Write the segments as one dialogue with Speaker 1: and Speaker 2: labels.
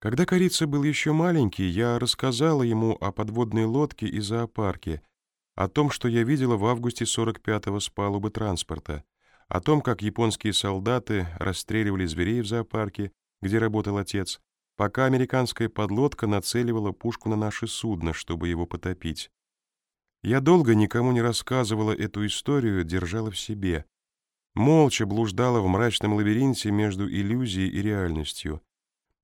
Speaker 1: Когда Корица был еще маленький, я рассказала ему о подводной лодке и зоопарке, о том, что я видела в августе 45-го с палубы транспорта, о том, как японские солдаты расстреливали зверей в зоопарке, где работал отец, пока американская подлодка нацеливала пушку на наше судно, чтобы его потопить. Я долго никому не рассказывала эту историю, держала в себе. Молча блуждала в мрачном лабиринте между иллюзией и реальностью.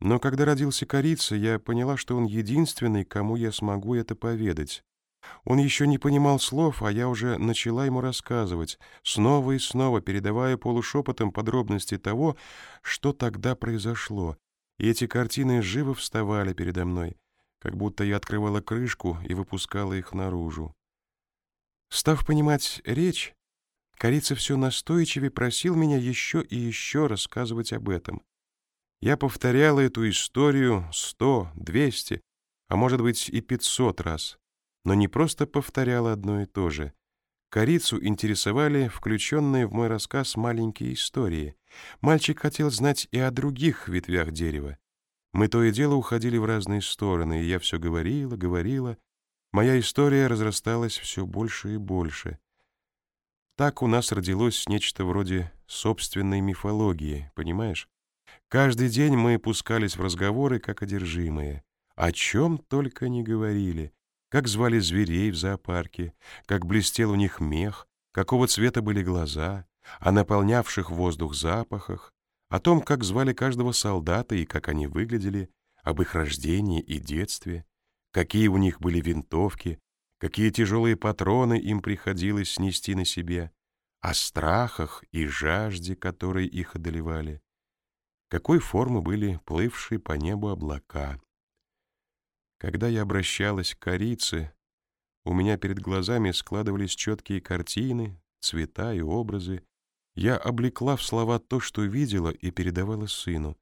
Speaker 1: Но когда родился Корица, я поняла, что он единственный, кому я смогу это поведать. Он еще не понимал слов, а я уже начала ему рассказывать, снова и снова передавая полушепотом подробности того, что тогда произошло. И эти картины живо вставали передо мной, как будто я открывала крышку и выпускала их наружу. Став понимать речь, Корица все настойчивее просил меня еще и еще рассказывать об этом. Я повторяла эту историю сто, двести, а может быть и пятьсот раз но не просто повторяла одно и то же. Корицу интересовали включенные в мой рассказ маленькие истории. Мальчик хотел знать и о других ветвях дерева. Мы то и дело уходили в разные стороны, и я все говорила, говорила. Моя история разрасталась все больше и больше. Так у нас родилось нечто вроде собственной мифологии, понимаешь? Каждый день мы пускались в разговоры, как одержимые. О чем только не говорили как звали зверей в зоопарке, как блестел у них мех, какого цвета были глаза, о наполнявших воздух запахах, о том, как звали каждого солдата и как они выглядели, об их рождении и детстве, какие у них были винтовки, какие тяжелые патроны им приходилось снести на себе, о страхах и жажде, которые их одолевали, какой формы были плывшие по небу облака, когда я обращалась к корице, у меня перед глазами складывались четкие картины, цвета и образы. Я облекла в слова то, что видела, и передавала сыну.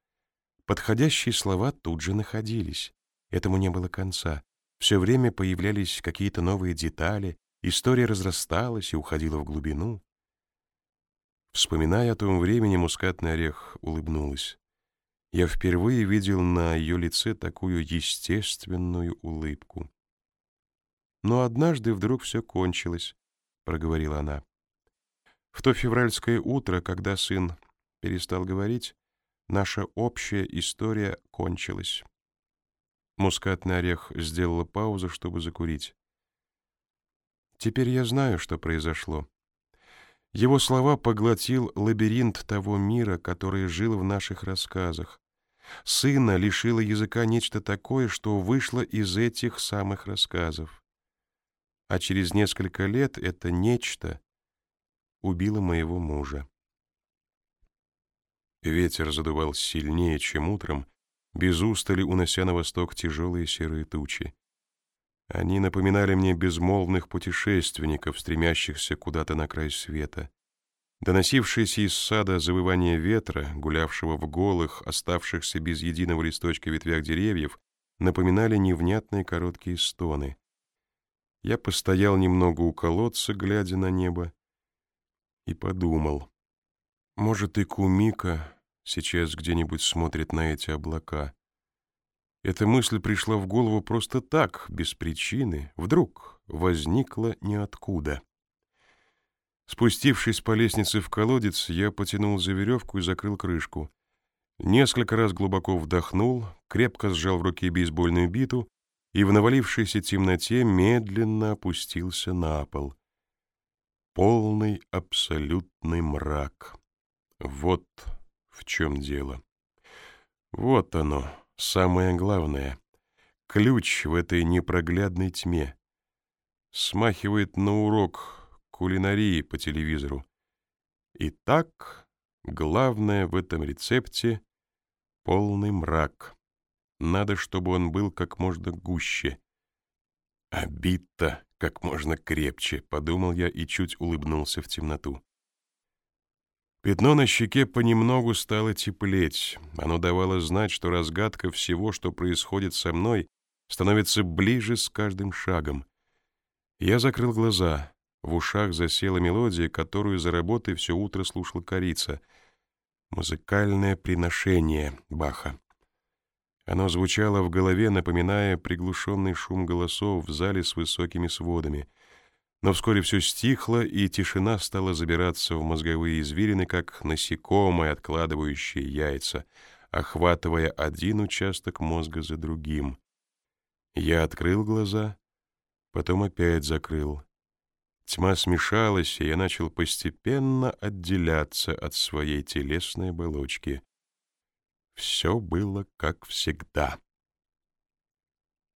Speaker 1: Подходящие слова тут же находились. Этому не было конца. Все время появлялись какие-то новые детали, история разрасталась и уходила в глубину. Вспоминая о том времени, мускатный орех улыбнулась. Я впервые видел на ее лице такую естественную улыбку. Но однажды вдруг все кончилось, проговорила она. В то февральское утро, когда сын перестал говорить, наша общая история кончилась. Мускатный орех сделала паузу, чтобы закурить. Теперь я знаю, что произошло. Его слова поглотил лабиринт того мира, который жил в наших рассказах, Сына лишило языка нечто такое, что вышло из этих самых рассказов. А через несколько лет это нечто убило моего мужа. Ветер задувал сильнее, чем утром, без устали унося на восток тяжелые серые тучи. Они напоминали мне безмолвных путешественников, стремящихся куда-то на край света. Доносившееся из сада завывание ветра, гулявшего в голых, оставшихся без единого листочка ветвях деревьев, напоминали невнятные короткие стоны. Я постоял немного у колодца, глядя на небо, и подумал, может, и Кумика сейчас где-нибудь смотрит на эти облака. Эта мысль пришла в голову просто так, без причины, вдруг возникла ниоткуда. Спустившись по лестнице в колодец, я потянул за веревку и закрыл крышку. Несколько раз глубоко вдохнул, крепко сжал в руке бейсбольную биту и в навалившейся темноте медленно опустился на пол. Полный абсолютный мрак. Вот в чем дело. Вот оно, самое главное. Ключ в этой непроглядной тьме. Смахивает на урок кулинарии по телевизору. Итак, главное в этом рецепте — полный мрак. Надо, чтобы он был как можно гуще. Бит-то как можно крепче, — подумал я и чуть улыбнулся в темноту. Пятно на щеке понемногу стало теплеть. Оно давало знать, что разгадка всего, что происходит со мной, становится ближе с каждым шагом. Я закрыл глаза. В ушах засела мелодия, которую за работой все утро слушал корица. Музыкальное приношение Баха. Оно звучало в голове, напоминая приглушенный шум голосов в зале с высокими сводами. Но вскоре все стихло, и тишина стала забираться в мозговые извилины, как насекомое, откладывающее яйца, охватывая один участок мозга за другим. Я открыл глаза, потом опять закрыл. Тьма смешалась, и я начал постепенно отделяться от своей телесной оболочки. Все было как всегда.